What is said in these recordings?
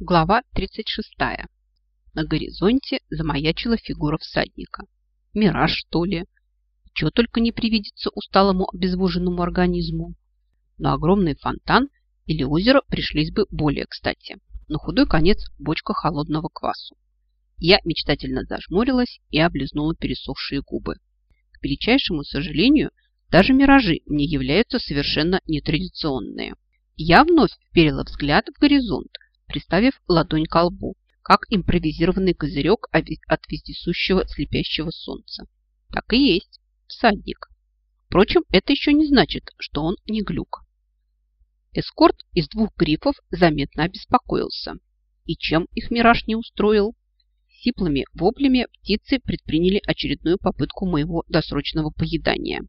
Глава 36. На горизонте замаячила фигура всадника. Мираж, что ли? Чего только не привидится усталому обезвоженному организму. Но огромный фонтан или озеро пришлись бы более кстати. На худой конец бочка холодного квасу. Я мечтательно зажмурилась и облизнула пересохшие губы. К величайшему сожалению, даже миражи мне являются совершенно нетрадиционные. Я вновь вперила взгляд в горизонт, приставив ладонь к лбу, как импровизированный козырек от вездесущего слепящего солнца. Так и есть, всадник. Впрочем, это еще не значит, что он не глюк. Эскорт из двух грифов заметно обеспокоился. И чем их мираж не устроил? Сиплыми воплями птицы предприняли очередную попытку моего досрочного поедания.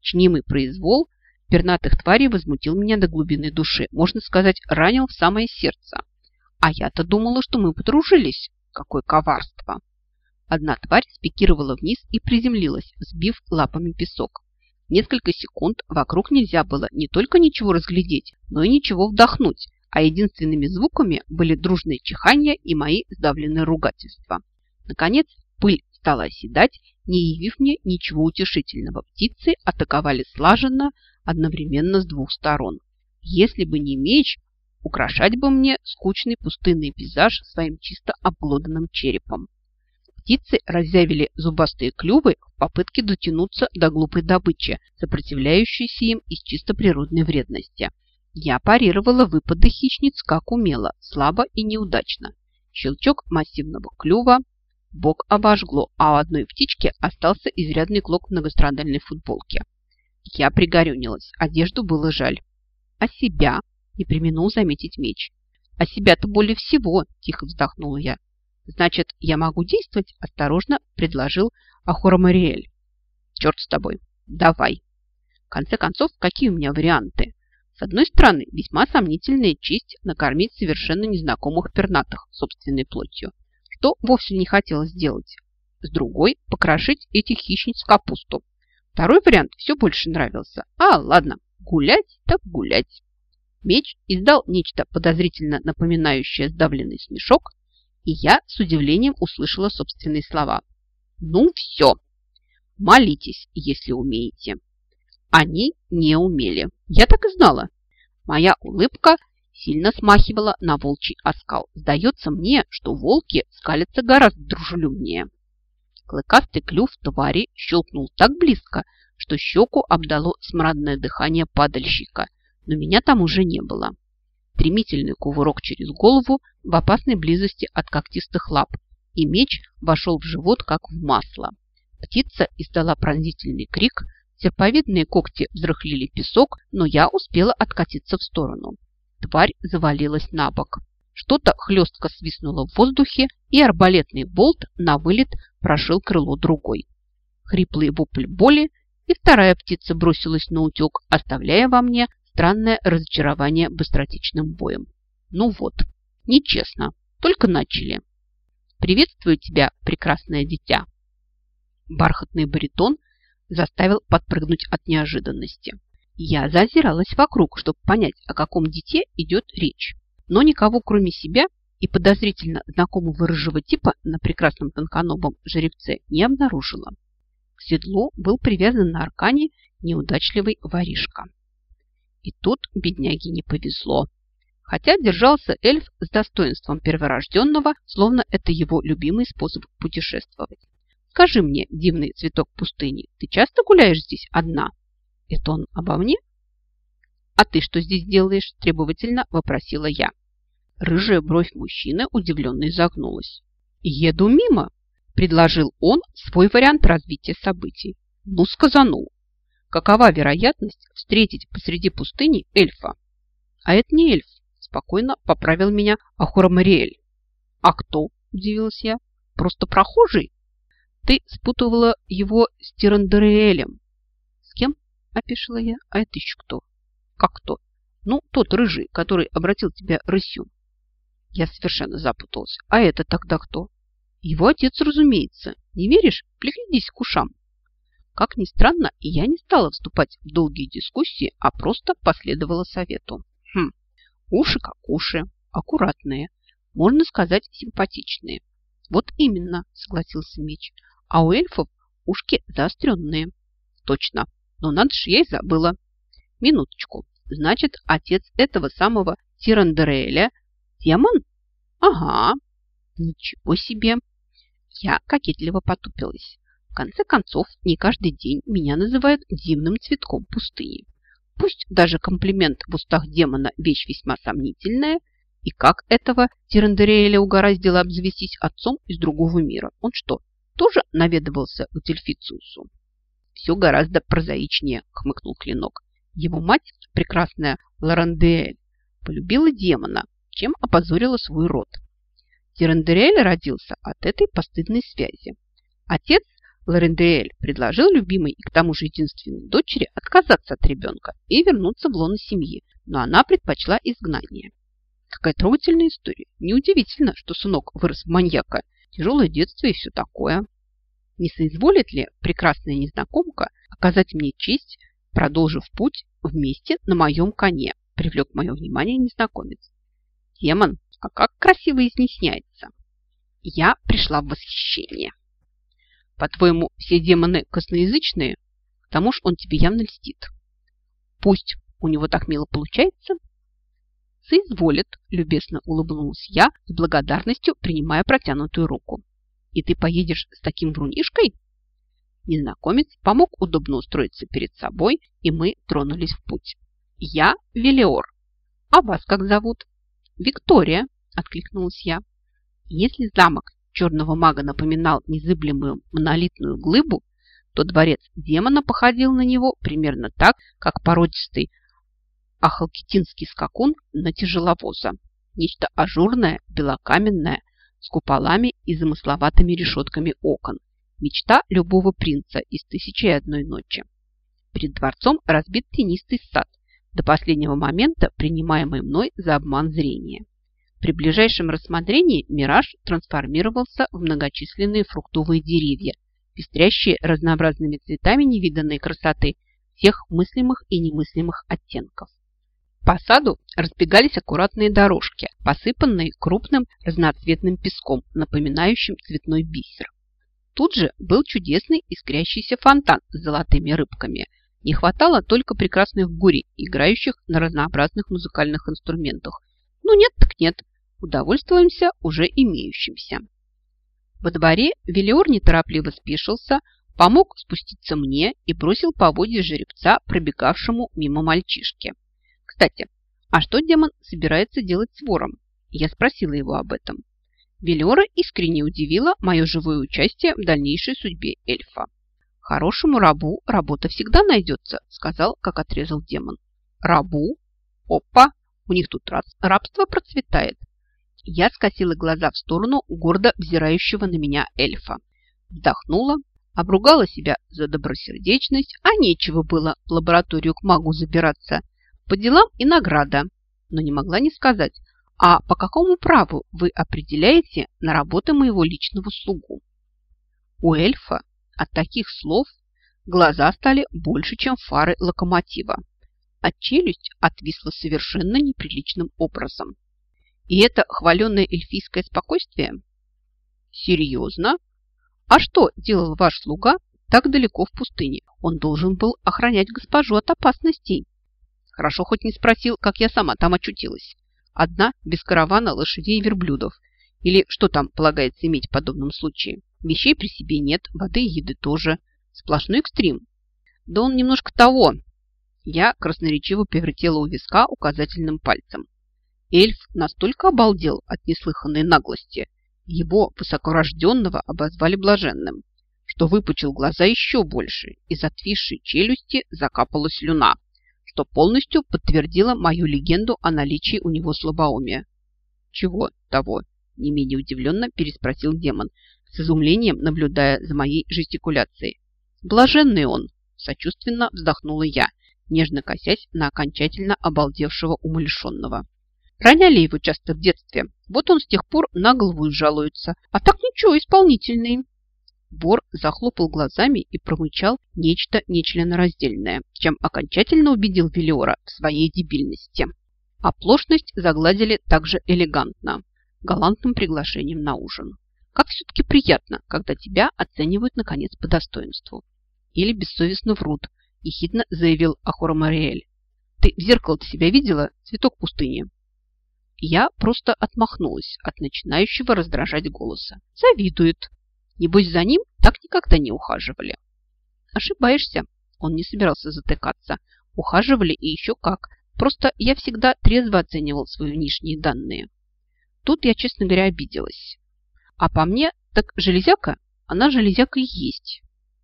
Чнимый произвол пернатых тварей возмутил меня до глубины души, можно сказать, ранил в самое сердце. А я-то думала, что мы подружились. Какое коварство! Одна тварь спикировала вниз и приземлилась, сбив лапами песок. Несколько секунд вокруг нельзя было не только ничего разглядеть, но и ничего вдохнуть, а единственными звуками были дружные чихания и мои сдавленные ругательства. Наконец, пыль стала оседать, не явив мне ничего утешительного. Птицы атаковали слаженно, одновременно с двух сторон. Если бы не меч, украшать бы мне скучный пустынный пейзаж своим чисто обглоданным черепом. Птицы разъявили зубастые клювы в попытке дотянуться до глупой добычи, сопротивляющейся им из чисто природной вредности. Я парировала выпады хищниц как умела, слабо и неудачно. Щелчок массивного клюва, бок обожгло, а у одной птички остался изрядный клок многострадальной футболки. Я пригорюнилась, одежду было жаль. А себя не применул заметить меч. «А себя-то более всего!» – тихо вздохнула я. «Значит, я могу действовать?» – осторожно предложил Ахура Мариэль. «Черт с тобой! Давай!» В конце концов, какие у меня варианты? С одной стороны, весьма сомнительная честь накормить совершенно незнакомых пернатых собственной плотью, что вовсе не хотелось сделать. С другой, покрошить этих хищниц в капусту. Второй вариант все больше нравился. А, ладно, гулять так гулять. Меч издал нечто подозрительно напоминающее сдавленный смешок, и я с удивлением услышала собственные слова. «Ну все! Молитесь, если умеете!» Они не умели. Я так и знала. Моя улыбка сильно смахивала на волчий оскал. Сдается мне, что волки скалятся гораздо дружелюбнее. Клыкастый клюв твари щелкнул так близко, что щеку обдало смрадное дыхание падальщика – но меня там уже не было. Стремительный кувырок через голову в опасной близости от когтистых лап, и меч вошел в живот, как в масло. Птица издала пронзительный крик, серповидные когти взрыхлили песок, но я успела откатиться в сторону. Тварь завалилась на бок. Что-то хлестко свистнуло в воздухе, и арбалетный болт на вылет прошил крыло другой. Хриплый вопль боли, и вторая птица бросилась на утек, оставляя во мне странное разочарование быстротечным боем. Ну вот, нечестно, только начали. Приветствую тебя, прекрасное дитя. Бархатный баритон заставил подпрыгнуть от неожиданности. Я зазиралась вокруг, чтобы понять, о каком дите идет речь. Но никого, кроме себя и подозрительно знакомого рыжего типа на прекрасном тонконогом жеребце не обнаружила. К седлу был привязан на аркане неудачливый воришка. И тут бедняге не повезло. Хотя держался эльф с достоинством перворожденного, словно это его любимый способ путешествовать. Скажи мне, дивный цветок пустыни, ты часто гуляешь здесь одна? Это он обо мне? А ты что здесь делаешь? Требовательно вопросила я. Рыжая бровь мужчины удивленно изогнулась. «Еду мимо», – предложил он свой вариант развития событий. Ну, сказанул какова вероятность встретить посреди пустыни эльфа? А это не эльф, спокойно поправил меня Ахура Мариэль. А кто? Удивилась я. Просто прохожий? Ты спутывала его с Тирандериэлем. С кем? Опишила я. А это еще кто? Как кто? Ну, тот рыжий, который обратил тебя рысью. Я совершенно запуталась. А это тогда кто? Его отец, разумеется. Не веришь? Приглядись к ушам. Как ни странно, я не стала вступать в долгие дискуссии, а просто последовала совету. Хм, уши как уши, аккуратные, можно сказать, симпатичные. Вот именно, согласился меч. А у эльфов ушки заостренные. Точно. Но надо же, я и забыла. Минуточку. Значит, отец этого самого Тирандереля демон? Ага. Ничего себе. Я кокетливо потупилась. В конце концов, не каждый день меня называют дивным цветком пустыни. Пусть даже комплимент в устах демона вещь весьма сомнительная, и как этого Тирандереэля угораздило обзавестись отцом из другого мира? Он что, тоже наведывался к Дельфициусу? Все гораздо прозаичнее, хмыкнул Клинок. Его мать, прекрасная Лорандеэль, полюбила демона, чем опозорила свой род. Тирандериэль родился от этой постыдной связи. Отец Лорендриэль предложил любимой и к тому же единственной дочери отказаться от ребенка и вернуться в лоно семьи, но она предпочла изгнание. Какая трогательная история. Неудивительно, что сынок вырос в маньяка. Тяжелое детство и все такое. Не соизволит ли прекрасная незнакомка оказать мне честь, продолжив путь вместе на моем коне? Привлек мое внимание незнакомец. Демон, а как красиво изъясняется. Я пришла в восхищение. По-твоему, все демоны косноязычные? К тому же он тебе явно льстит. Пусть у него так мило получается. Соизволит, любезно улыбнулась я, с благодарностью принимая протянутую руку. И ты поедешь с таким врунишкой? Незнакомец помог удобно устроиться перед собой, и мы тронулись в путь. Я Велиор. А вас как зовут? Виктория, откликнулась я. Если замок черного мага напоминал незыблемую монолитную глыбу, то дворец демона походил на него примерно так, как породистый ахалкитинский скакун на тяжеловоза. Нечто ажурное, белокаменное, с куполами и замысловатыми решетками окон. Мечта любого принца из «Тысячи и одной ночи». Перед дворцом разбит тенистый сад, до последнего момента принимаемый мной за обман зрения. При ближайшем рассмотрении мираж трансформировался в многочисленные фруктовые деревья, пестрящие разнообразными цветами невиданной красоты всех мыслимых и немыслимых оттенков. По саду разбегались аккуратные дорожки, посыпанные крупным разноцветным песком, напоминающим цветной бисер. Тут же был чудесный искрящийся фонтан с золотыми рыбками. Не хватало только прекрасных гурий, играющих на разнообразных музыкальных инструментах. Ну нет так нет, удовольствуемся уже имеющимся. Во дворе Велиор неторопливо спешился, помог спуститься мне и бросил поводья жеребца, пробегавшему мимо мальчишки. Кстати, а что демон собирается делать с вором? Я спросила его об этом. Велиора искренне удивила мое живое участие в дальнейшей судьбе эльфа. «Хорошему рабу работа всегда найдется», сказал, как отрезал демон. «Рабу? Опа! У них тут рабство процветает. Я скосила глаза в сторону гордо взирающего на меня эльфа. Вздохнула, обругала себя за добросердечность, а нечего было в лабораторию к магу забираться. По делам и награда. Но не могла не сказать, а по какому праву вы определяете на работу моего личного слугу? У эльфа от таких слов глаза стали больше, чем фары локомотива, а челюсть отвисла совершенно неприличным образом. И это хваленное эльфийское спокойствие? Серьезно? А что делал ваш слуга так далеко в пустыне? Он должен был охранять госпожу от опасностей. Хорошо хоть не спросил, как я сама там очутилась. Одна, без каравана, лошадей и верблюдов. Или что там полагается иметь в подобном случае? Вещей при себе нет, воды и еды тоже. Сплошной экстрим. Да он немножко того. Я красноречиво повертела у виска указательным пальцем. Эльф настолько обалдел от неслыханной наглости, его высокорожденного обозвали блаженным, что выпучил глаза еще больше, из отвисшей челюсти закапала слюна, что полностью подтвердило мою легенду о наличии у него слабоумия. «Чего того?» – не менее удивленно переспросил демон, с изумлением наблюдая за моей жестикуляцией. «Блаженный он!» – сочувственно вздохнула я, нежно косясь на окончательно обалдевшего умалишенного. Роняли его часто в детстве. Вот он с тех пор на голову и жалуется. А так ничего, исполнительный. Бор захлопал глазами и промычал нечто нечленораздельное, чем окончательно убедил Велиора в своей дебильности. Оплошность загладили также элегантно. галантным приглашением на ужин. Как все-таки приятно, когда тебя оценивают, наконец, по достоинству. Или бессовестно врут, ехидно заявил Ахура Мариэль. Ты в зеркало-то себя видела, цветок пустыни? Я просто отмахнулась от начинающего раздражать голоса. Завидует. Небось, за ним так никогда не ухаживали. Ошибаешься. Он не собирался затыкаться. Ухаживали и еще как. Просто я всегда трезво оценивал свои внешние данные. Тут я, честно говоря, обиделась. А по мне, так железяка, она железяка и есть.